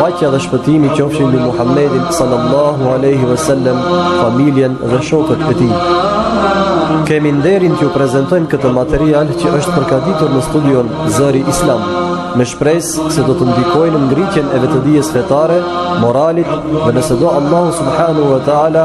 Paqja dhe shpëtimi qofshin mbi Muhammedin sallallahu alaihi wasallam, familjen dhe shokët e tij. Kemi nderin t'ju prezantojmë këtë material që është përgatitur në studion Zëri Islam, me shpresë se do të ndikojë në ngritjen e vetëdijes fetare, moralit dhe nëse do Allahu subhanahu wa taala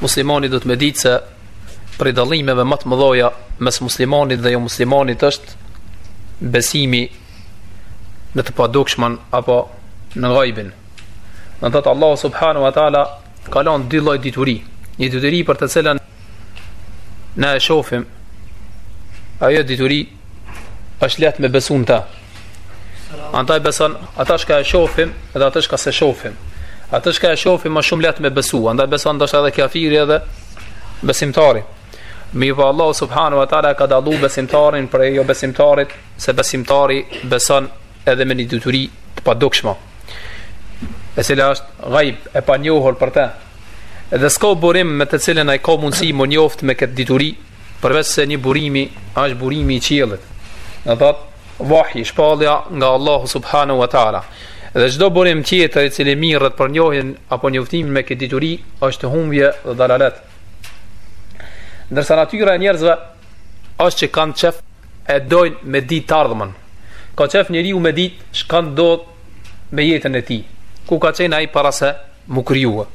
muslimani do ta me ditë se prej dallimeve ma të mëdhaja mes muslimanit dhe jo muslimanit është besimi në të padukshmen apo në gajbin në thotë Allahu subhanahu wa taala ka lan dy lloj dituri një dituri për të cilën na e shofim ajo dituri është lehtë me besu në ta andaj beson ata çka e shofim edhe ata çka s'e shofim ata çka e shofim ma shumë lehtë me besu andaj beson ndoshta edhe kafiri edhe besimtari mirëpo Allahu subhanahu wa taala ka dallu besimtarin prej jo besimtarit se besimtari beson edhe me një dituri të padukshme e cila është gajb e panjohur për ta Dhe s'ka burim me të cilën ai ka mundësi m'u njoftë me këtë dituri, përveç se një burimi është burimi i qiellit. Do thotë vahji shpallja nga Allahu subhanahu wa taala. Dhe çdo burim tjetër i cili mirret për njohjen apo njoftimin me këtë dituri është humbje dhe dalalet. Ndërsa natyra e njerëzve është që kanë qef e dojnë me ditë të ardhmen. Ka qef njeriu me ditë çka ndodh me jetën e tij. Ku ka qenë ai para se mu krijua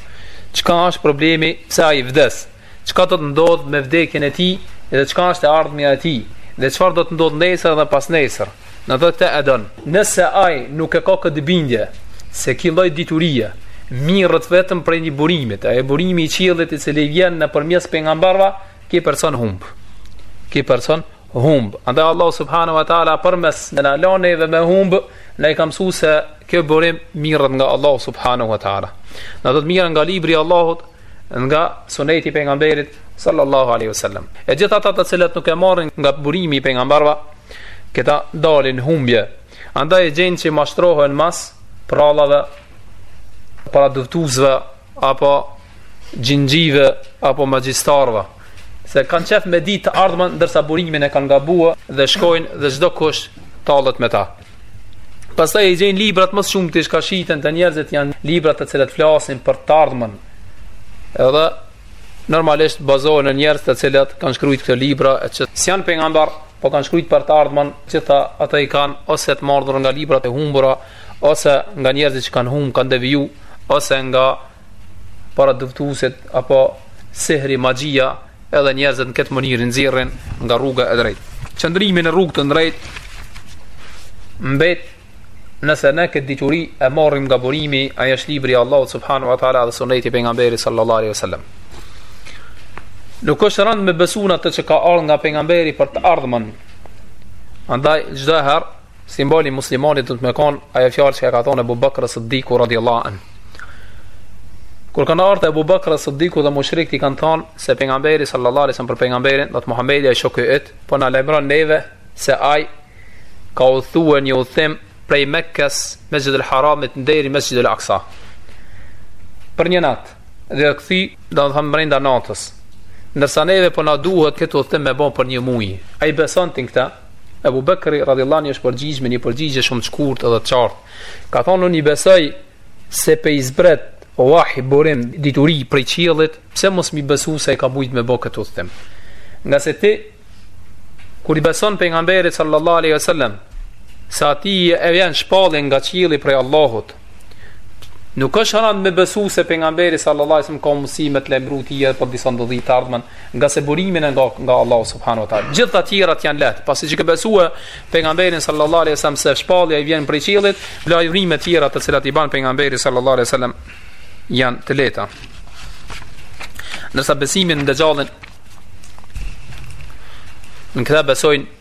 çka është problemi pse ai vdes çka do të ndodh me vdekjen e tij dhe çka është e ardhmja e tij dhe çfarë do të ndodh nesër dhe pas nesër në dhe tek do nëse ai nuk e ka këtë bindje se ky lloj diturie mirret vetëm prej një burimit e burimi i qiellit i cili vjen nëpërmjet pejgamberëve ky person humb ky person humb. Andaj Allahu subhanahu wa taala për mos me na lënë neve me humb, na i ka mësuar se kjo burim mirret nga Allahu subhanahu wa taala. Do të mirret nga libri i Allahut, nga suneti i pejgamberit sallallahu alaihi wasallam. E gjithë ata të cilët nuk e marrin nga burimi i pejgamberëve, këta dalin në humbje. Andaj gjejnë që mashtrohen mas prallave paradëftuesve apo xhinxhijve apo magjistarëve se kanë qef me ditë të ardhmen ndërsa burimin e kanë gabua dhe shkojnë dhe çdo kush tallet me ta. Pastaj i gjejnë librat më shumë çka shiten te njerëzit janë librat të cilët flasin për të ardhmen. Edhe normalisht bazohen në njerëz të cilët kanë shkruajt këto libra e që s'janë pejgamber, po kanë shkruajt për të ardhmen, që këta ata i kanë ose të marrë nga librat e humbura, ose nga njerëzit që kanë humbë, kanë deviju, ose nga paradëftusit, apo sihri, magjia, edhe njerëzit në këtë mënyrë nxirren nga rruga e drejtë. Qëndrimi në rrugë të drejtë, mbet nëse ne këtë dituri e marrim nga burimi, ai është libri Allahut subhanahu wa ta'ala dhe suneti pejgamberit sallallahu alaihi wasallam. Nuk është rëndë me besu atë që ka ardhë nga pejgamberi për të ardhmen. Andaj, çdo herë, Simboli i muslimanit do të me kon ajo fjalë që e ka thënë Abu Bakr as-Siddiku radhiyallahu an. Kur kanë ardhur te Abu Bakr as-Siddiku dhe mushrikët i kanë thënë se pejgamberi sallallahu alaihi wasallam për pejgamberin, do të Muhamedi ai shoku yt, po na lajmëron neve se ai ka udhëtue një udhëtim prej Mekës, Mesjid el Haramit deri në Mesjid el Aqsa. Për një natë, edhe kthim, do të thotë brenda natës. Ndërsa neve po na duhet këtë udhëtim me bon për një muaj. A i beson ti këtë, Ebu Bekri radhiyallahu anhu është përgjigj me një përgjigje shumë të shkurtë edhe të qartë. Ka thonë unë i besoj se po i zbret wahi burim dituri prej qiellit, pse mos me i besu se e ka mujt me bë këtë udhtim? Ngase ti kur i beson pejgamberit sallallahu alaihi wasallam se atij i vjen shpallje nga qielli prej Allahut, Nuk është rëndë me besu se pejgamberi sallallahu alaihi wasallam ka mundësi me të lajmëruar ti edhe për disa ndodhi të ardhmes, ngase burimin e ka nga Allahu subhanahu wa taala. Gjithë të tjerat janë lehtë, pasi që ke besue pejgamberin sallallahu alaihi wasallam se shpallja i vjen prej qiellit, lajmërime të tjera të cilat i bën pejgamberi sallallahu alaihi wasallam janë të lehta. Ndërsa besimin në Dexhallin në këta besojnë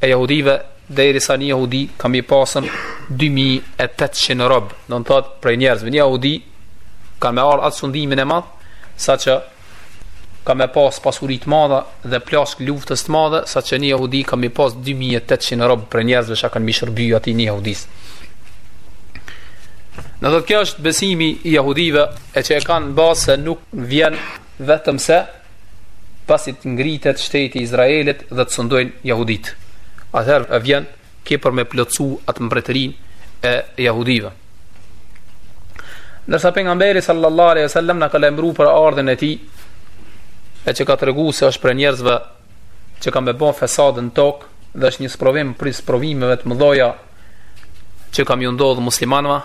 e jehudive derisa një jehudi ka me i pasë 2800 rob domethënë prej njerëzve një jehudi ka me arritë atë sundimin e madh sa që ka me pas pasuri të madhe dhe plaçkë lufte të madhe sa që një jehudi ka me i pas 2800 rob prej njerëzve që kanë me i shërby atij një jehudisë domethënë kjo është besimi i jehudive e që e kanë bazë se nuk vjen vetëmse pasi të ngritet shteti i Izraelit dhe të sundojnë jehuditë. Atëherë vjen ky për me plotësu atë mbretërinë e jehudive. Ndërsa pejgamberi sallallahu alaihi wasallam na ka lajmëruar për ardhjen e tij, e që ka treguar se është prej njerëzve që ka me bo fesad në tokë dhe është një sprovim prej sprovimeve të mëdha që ka me ju ndodhë muslimanëve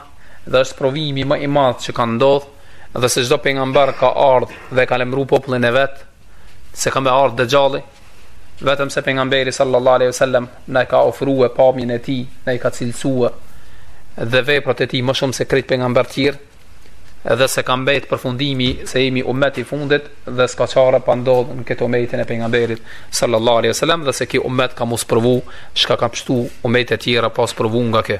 dhe është sprovimi më i madh që kanë ndodhë dhe se çdo pejgamber ka ardhur dhe ka lajmëruar popullin e vet se ka me ardhur Dexhalli, vetëm se pejgamberi sallallahu alaihi wasallam na ka ofruar pamjen e tij, na i ka cilësuar dhe veprat e tij më shumë se krejt pejgamberët tjerë, dhe se ka mbet përfundimi se jemi umet i fundit dhe s'ka çare pa ndodhur në këtë umetin e pejgamberit sallallahu alaihi wasallam dhe se ky umet ka me u sprovu çka ka pështu umet e tjera pa u sprovu nga kë.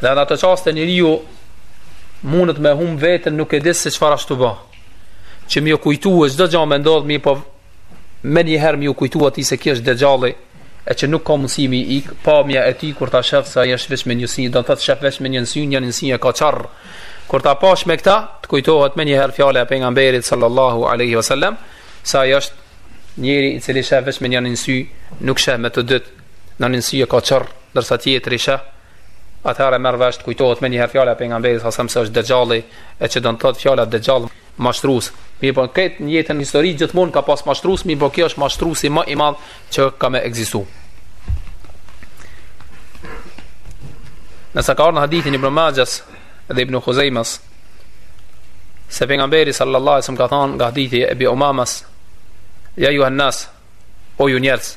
Dhe në ato çaste njeriu mundet me hum veten nuk e di se çfarë është tu ba. Që me iu kujtu e çdo gja me ndodhë mirëpo menjëherë me iu kujtu atij se ky është dexhalli e që nuk ka më së miri pamja e tij kur ta shef se ai është veç me një sy dhe domethënë shef veç me një sy, njënin sy e ka qorr. Kur ta pafsh me këta të kujtohet menjëherë fjala e pejgamberit sallallahu aleyhi vësallem se ai është njeri i cili shef veç me një sy nuk shef me të dytin në një sy e ka qorr, ndërsa tjetri sheh, atëherë merr vesh të kujtohet menjëherë fjala e pejgamberit sa sa se është dexhalli, e që do të thotë fjala dexhall mashtrues. Mirëpo këtë në jetën histori gjithmonë ka pas mashtrues, mirëpo ky është mashtruesi më i madh që ka me ekzistuar. Ndërsa ka ardhë në hadithin Ibn Majës dhe Ibn Khuzejmës, se pejgamberi sallallahu alajhi wasallam ka thënë nga hadithi e Abi Umamës, ja ejuhan nas, o ju njerëz,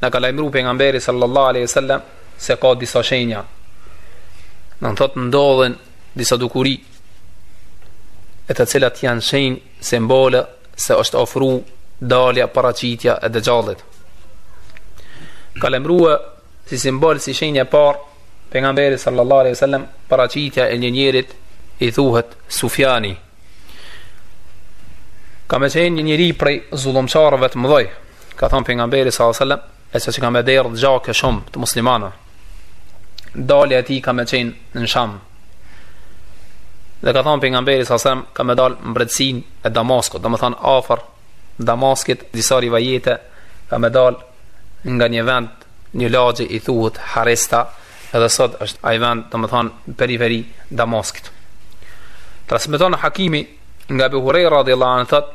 Na ka lajmru pejgamberi sallallahu alaihi wasallam se ka disa shenja. Do të thotë ndodhin disa dukuri e të cilat janë shenja simbole se është ofru dalja paraqitja e dexhallit. Ka lajmru si simbol si shenja e parë pejgamberi sallallahu alaihi wasallam paraqitja e një njeri i thuhet Sufjani. Ka me qenë një njeri prej zullumçarëve të mëdhenj, Ka thënë pejgamberi sallallahu alajhi wasallam, e se që ka me derdhë gjak shumë të muslimanëve, dalja e tij ka me qenë në Sham. Dhe ka thënë pejgamberi sasem, ka me dalë n'brendësinë e Damaskut, domethënë afër Damaskut, disa rivajete, ka me dalë nga një vend, një lagje i thuhet Haresta, edhe sot është ai vend, domethënë periferi e Damaskut. Transmeton Hakimi nga Ebu Hurejra radiallahu anhu thotë,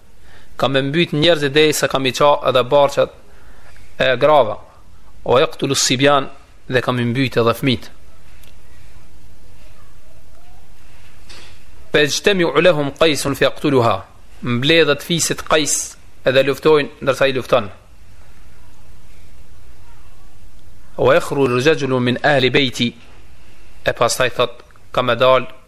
Ka me mbyt njerëzit derisa ka me i ça edhe barqet e grave. Ve jaktulu sibjan dhe ka me i mbyt edhe fmit. Fe jexhtemiu lehum kajsun fe jaktuluha. Mbledhet fisi Kajs edhe luftojnë ndërsa ai i lufton. Ve jahruxhu rexhulun min ahli bejti. E pastaj thot, ka me dalë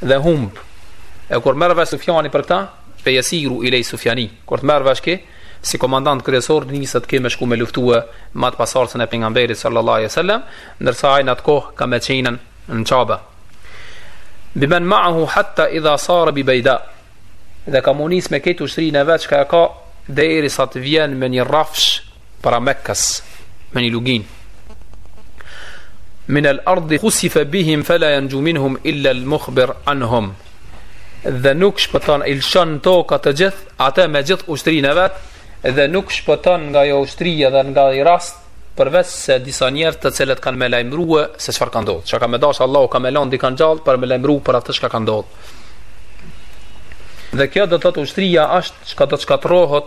dhe humb. E kur merr vesh Sufjani për këtë, fe yasiru ilay Sufjani. Kur të merr vesh ky si komandant kryesor niset ky me shku me luftue me atë pasardhësin e pejgamberit sallallahu alaihi wasallam, ndërsa ai në atë kohë ka me qenë në Qabe. Biman ma'ahu hatta idha sara bi Bayda. Dhe ka m'u nis me këtë ushtrinë e vet çka ka derisa të vjen në një rrafsh para Mekkës në një luginë min al ardi khusifa bihim fala yanju minhum illa al mukhbir anhum dhe nuk shpëton i lëshon toka të gjithë ata me gjithë ushtrinë e vet dhe nuk shpëton nga ajo ushtri dhe nga ai rast përveç se disa njerëz të cilët kanë me lajmëruar se çfarë ka ndodhur çka ka me dasht Allahu ka me lënë dikon gjallë për me lajmëruar për atë çka ka ndodhur dhe kjo do të thotë ushtria është çka do të shkatërrohet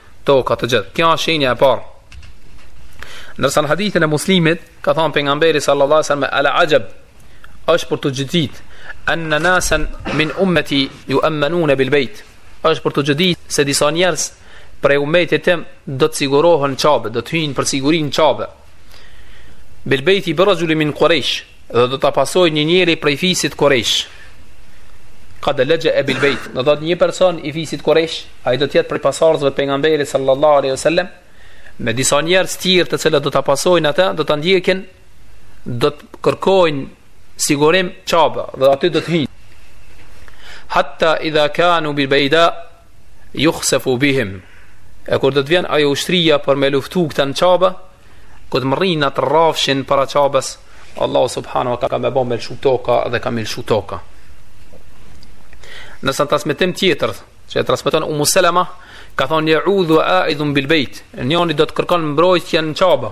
toka të gjithë. Kjo është shenja e parë. Ndërsa në hadithin e Muslimit ka thënë pejgamberi sallallahu alajhi wasallam ala ajab është për t'u çuditë an nasan min ummati yu'ammanuna bil bayt është për t'u çuditë se disa njerëz prej umetit tim do të sigurohen në Qabe do të hyjnë për siguri në Qabe Bil bejti bi raxhulin min Kurejsh Dhe do ta pasojë një njeri prej fisit Kurejsh Kad lexhe'e bil bejt Do thotë një person i fisit Kurejsh Ai do të jetë prej pasardhësve të pejgamberit sallallahu aleyhi sallem Me disa njerëz tjerë të cilët do ta pasojnë atë Do ta ndjekin Do të kërkojnë sigurim në Qabe Dhe aty do të hijnë Hatta idha kanu bil bejda Yukhsafu bihim. E kur do të vjen ajo ushtria për me luftu këta në Qabe, kur të mbërrijnë te rrafshi para Qabes, Allah subhanahu wa ta'ala ka me bo me i lëshu toka dhe ka me i lëshu toka. Ndërsa në transmitim tjetër, që e transmiton Ummu Seleme, ka thonë jeudhu aidhun bilbejt, njoni do të kërkon mbrojtje në Qabe,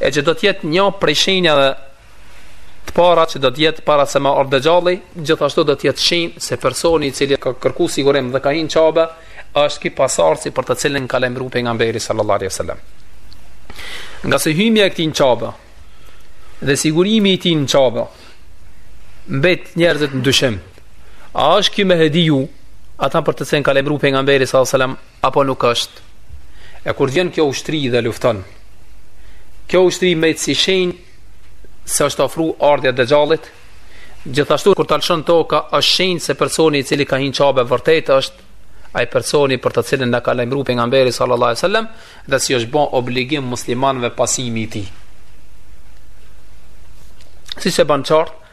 e që do të jetë një prej shenjave të para që do të jetë para se me ardhë Dexhalli, gjithashtu do të jetë shenjë se personi i cili ka kërku sigurim dhe ka hi në Qabe, është ky pasardhësi për të cilin ka lajmëru pejgamberi sallallahu alejhi ve sallam. Ngase hymja e këtij në Qabe, dhe sigurimi i tij në Qabe, mbet njerëzit në dyshim, a është ky Mehdiu, ata për të cilin ka lajmëru pejgamberi sallallahu alejhi ve sallam, Apo nuk është? E kur vjen kjo ushtri dhe lufton, kjo ushtri mbet si shenjë se është ofru ardhja e Dexhallit, gjithashtu kur ta lëshon toka është shenjë se personi i cili ka hi në Qabe vërtet është ai personi për të cilin na ka lajmëru pejgamberi sallallahu alejhi ve sallam dhe se i është bo obligim muslimanëve pasimi i tij. Siç e ban qartë,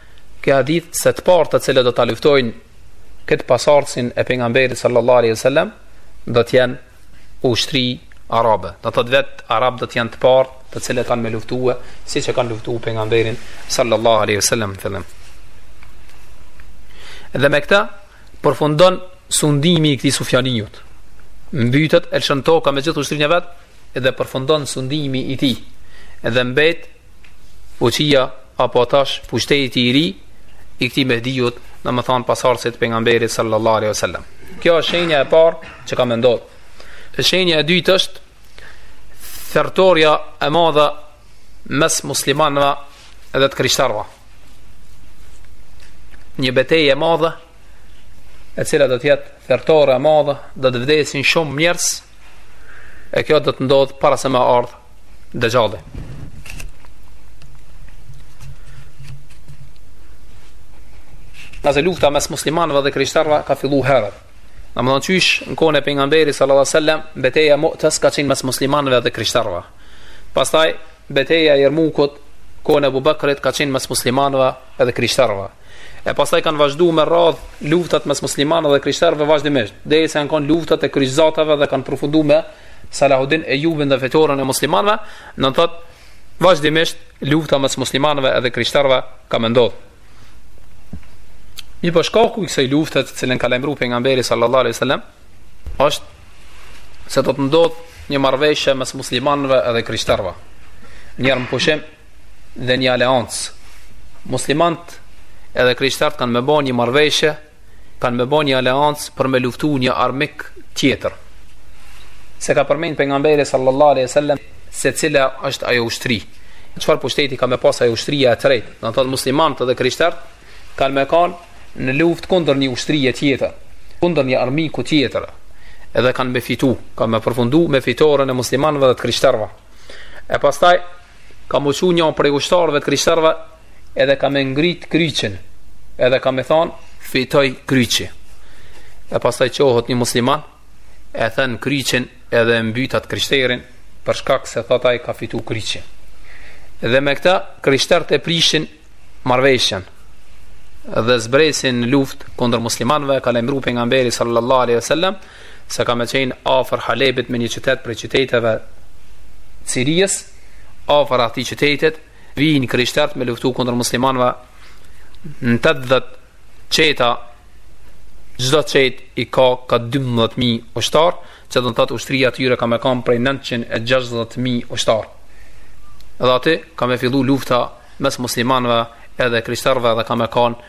Ky hadith se të parët të cilët do ta luftojnë këtë pasardhësin e pejgamberit sallallahu alaihi wasallam do të jenë ushtri arabe. Do thotë vet arab do të jenë të parët të cilët kanë me luftuar siç e kanë luftuar pejgamberin sallallahu alaihi wasallam në fillim. Dhe me këtë përfundon sundimi i këtij Sufjaniut. Mbytet, e lëshon toka me gjithë ushtrinë e vet dhe përfundon sundimi i tij. Dhe mbet Fuqia apo tash pushteti i ri i këtij Mehdiut, domethënë pasardhësit të pejgamberit sallallahu alaihi wasallam. Kjo është shenja e parë që ka me ndodh. Shenja e dytë është thertoria e madhe mes muslimanëve dhe të krishterëve. Një betejë e madhe e cila do të jetë thertore e madhe, do të vdesin shumë njerëz. E kjo do të ndodh para se me ardhë Dexhalli Nëse lufta mes muslimanëve dhe krishterëve ka fillu herët Domethënë qysh në kohën e pejgamberit sallallahu sallam Beteja e Mutes ka qenë mes muslimanëve dhe krishterëve Pastaj beteja e Jermukut kohën e Ebu Bekrit ka qenë mes muslimanëve dhe krishterëve e pastaj kanë vazhdu me radhë luftat mes muslimanëve dhe krishterëve vazhdimisht, derisa kanë kanë luftat e kryqëzatave dhe kanë përfunduar me Salahuddin Ejubin dhe fitoren e muslimanëve, do të thotë vazhdimisht lufta mes muslimanëve edhe krishterëve ka me ndodh. Mirëpo shkaku i kësaj lufte të cilën ka lajmëruar pejgamberi sallallahu alaihi wasallam është se do të ndodh një marrëveshje mes muslimanëve edhe krishterëve. Një armëpushim dhe një aleancë. Muslimanët edhe krishterët kanë me ba një marrëveshje Kanë me ba një aleancë për me luftu një armik tjetër. S'e ka përmend pejgamberi sallallahu aleyhi sallam se cila është ajo ushtri. Çfarë pushteti ka me pas ajo ushtria e tretë. Do të thotë muslimanët dhe krishterët kanë me kanë në luft kundër një ushtrie tjetër. Kundër një armiku tjetër. Edhe kanë me fitu. Ka me përfundu me fitoren e muslimanëve dhe të krishterëve. E pastaj ka me u çu një prej ushtarëve të krishterëve edhe ka me ngrit kryqin, edhe ka me thanë, fitoi kryqi. E pastaj çohet një musliman, e then kryqin edhe e mbyt atë krishterin, për shkak se thotë ai ka fitu kryqi. Dhe me këta, krishterët e prishin marrëveshjen, dhe zbresin në luft kundër muslimanve, ka lajmëru pejgamberi sallallahu aleyhi sallam, se ka me qenë afër Halebit me një qytet prej qyteteve të Sirisë, afër atij qytetit, vijnë krishterët me luftu kundër muslimanëve në 80 çeta çdo çetë i ka ka 12000 ushtar që do të thotë ushtria e tyre ka me kanë prej 960000 ushtar dhe aty ka me fillu lufta mes muslimanëve edhe krishterëve dhe ka me kanë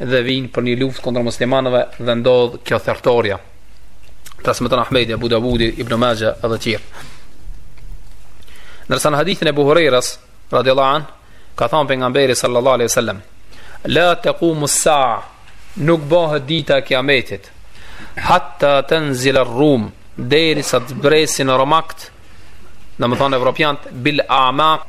dhe vijnë për një luftë kundër muslimanëve dhe ndodh kjo thertorja. Transmeton Ahmedi, Abu Dawudi, Ibn Majah dhe të tjerë. Ndërsa në hadithin e Ebu Hurejrës, radiallahu anh, ka thanë pejgamberi sallallahu alaihi sallam, La tekumu sa'a, nuk bahet dita e kiametit, hatta tenzile rrum, derisa të zbresin romakt, domethanë evropiant, bil amak,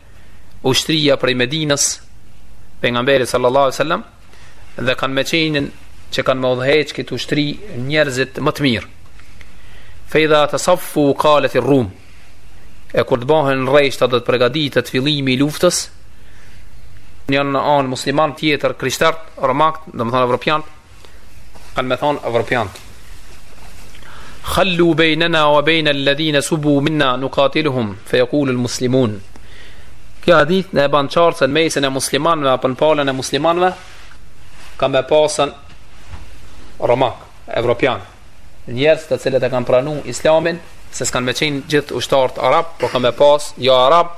ushtria prej Medinës pejgamberit sallallahu alaihi wasallam dhe kanë me qenë që kanë me udhëheq këtë ushtri njerëzit më të mirë. Fe idha tesaffu kaleti rrum, e kur të bëhen në rejshta dhe të pregaditet fillimi i luftës, njërën anë musliman tjetër, krishtart, romakt, domethënë evropiant, Kanë me thonë evropiantë. Khallu bejnena ue bejne alledhine subu minna nukatiluhum, fe jekulu el muslimun. Ky hadith na e banë qartë se në mesin e muslimanve, apo në palën e muslimanve, ka me pasë romak, evropian, njerëz të cilët e kanë pranu islamin, se s'kanë me qenë gjithë ushtarët arab, po ka me pasë jo arab,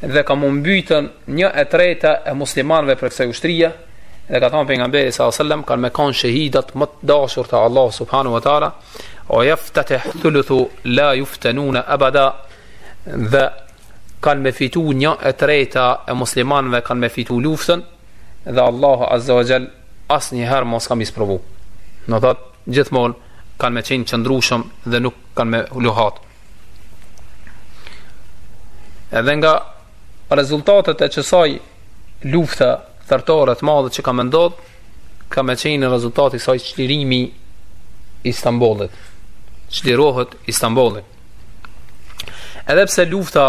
dhe ka me u mbytë një e treta e muslimanëve prej kësaj ushtrie dhe ka thënë pejgamberi sallallahu alajhi wasallam kanë me kanë shahidat më të dashur te Allahu subhanahu wa taala wa yaftatih thuluthu la yuftanuna abada dhe kanë me fitu një e treta e muslimanëve kanë me fitu luftën dhe Allahu azza wa jall asnjëherë më s'ka me i sprovu domethënë gjithmonë kanë me qenë të qëndrushëm dhe nuk kanë me luhat Edhe nga rezultatet e qësaj lufte thërtore të madhe që ka me ndodhë, ka me qenë rezultat i saj çlirimi i Istanbulit. Çlirohet Istanbuli. Edhe pse lufta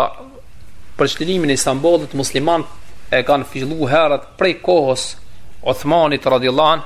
për çlirimin e Istanbulit, muslimant e kanë fillu herët prej kohës Othmanit radiallahu anh,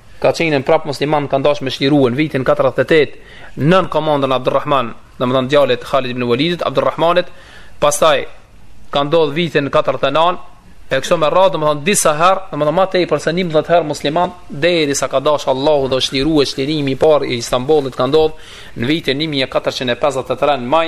ka qenë prap muslimant kanë dashur me çliru në vitin 48 nën komandën Abdulrahman domethënë djalit të Khalid ibn Walidit Abdulrahmanit pastaj ka ndodhur në vitin 49 e kështu me radhë domethënë disa herë domethënë më tepër se 11 herë muslimant derisa ka dash Allahu dhe u çlirua çlirimi i parë i Istanbulit ka ndodhur në vitin 1453 në maj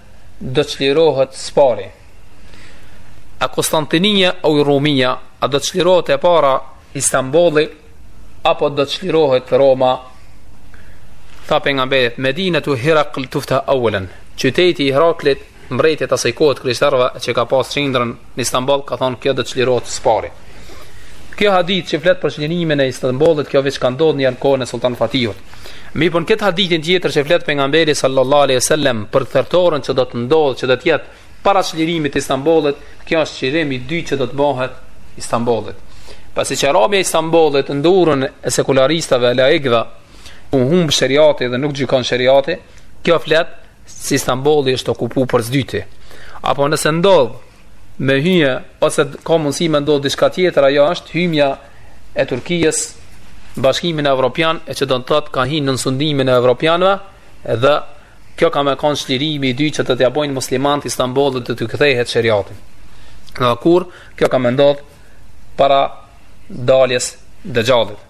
do çlirohet së pari. A Konstantinia au Rumia, a do çlirohet e para Istanbulli apo do çlirohet Roma? Tha pejgamberi, Medinatu Hirakl tuftahu awalan. Qyteti i Hiraklit, mbretit të asaj kohe të krishterëve që ka pas qendrën në Istanbul ka thonë kjo do të çlirohet së pari. Ky hadith që flet për çlirimin e Istanbulit, kjo veç ka ndodhur në kohën e Sultan Fatihit. Mirëpo në këtë hadithin tjetër që flet pejgamberi sallallahu alaihi wasallam për thertorën që do të ndodhë, që do të jetë para çlirimit të Istanbulit, kjo është çlirimi i dytë që do t'i bëhet Istanbulit. Pasi që rënia e Istanbulit në duart e sekularistave e laikëve u humb shëriati dhe nuk gjykon shëriati, kjo flet si Stambolli është okupu për së dyti, apo nëse ndodh me hy, ose ka mundësi me ndodhë diçka tjetër, ajo është hymja e Turkisë n'Bashkimin Evropian, e që do me thënë ka hi nën sundimin e Evropianve, dhe kjo ka me kon çlirimi i dytë që do t'ja bojnë muslimanët Stambollit e t'kthehet sheriati. Dikur kjo ka me ndodhë para daljes Dexhallit.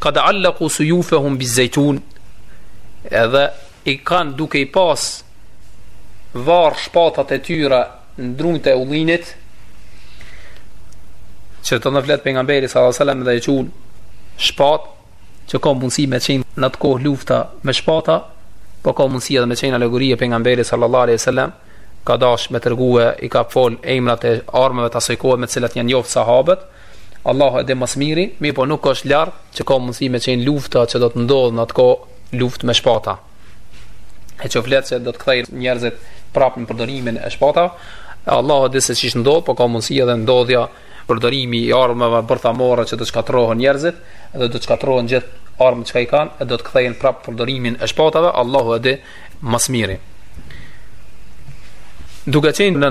Qad allaqu suyufahum bizaytun edhe i kanë duke i pas varë shpatat e tyre në drunjtë e ullinit, qeshtu na flet Pejgamberi s.a.s. dhe i thotë shpata që ka mundësi me qenë n'atë kohë lufta me shpata po ka mundësi edhe me qenë alegori e Pejgamberi s.a.s. ka dash me tregue i ka fol emrat e armëve të asaj kohe me cilat janë njoftë sahabët Allahu e di më së miri, mirëpo nuk është larg që ka mundësi me qenë lufta që do të ndodhë në atë kohë, luftë me shpata. E që flet që do të kthehen njerëzit prapë në përdorimin e shpata, Allahu e di se qysh ndodh, po ka mundësi edhe ndodhja përdorimi i armëve bërthamore që do të shkatërrohen njerëzit dhe do të shkatërrohen gjithë armët çka i kanë e do të kthehen prapë n'përdorimin e shpatave, Allahu e di më së miri. Duke qenë në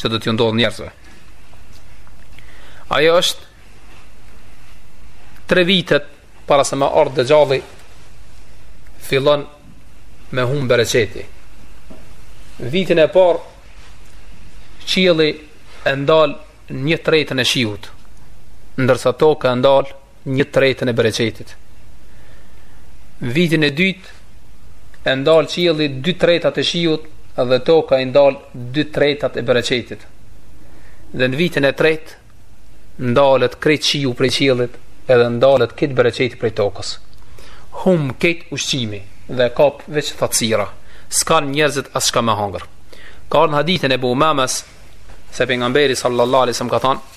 që do t'ju ndodhë njerëzve. Ajo është tre vitet para se me ardhë Dexhalli fillon me hum bereqeti. Vitin e parë qielli e ndal një tretën e shiut, ndërsa toka e ndal një tretën e bereqetit. Vitin e dytë e ndal qielli dy tretat e shiut dhe toka i ndal dy tretat e bereqetit. Dhe në vitin e tretë ndalet krejt shiu prej qiellit edhe ndalet krejt bereqeti prej tokës. Hum krejt ushqimi dhe kap veç thatësira. S'kanë njerëzit as çka me hangër. Ka në hadithin e Ebu Umames se Pejgamberi sallallahu alejhi ve selem ka thanë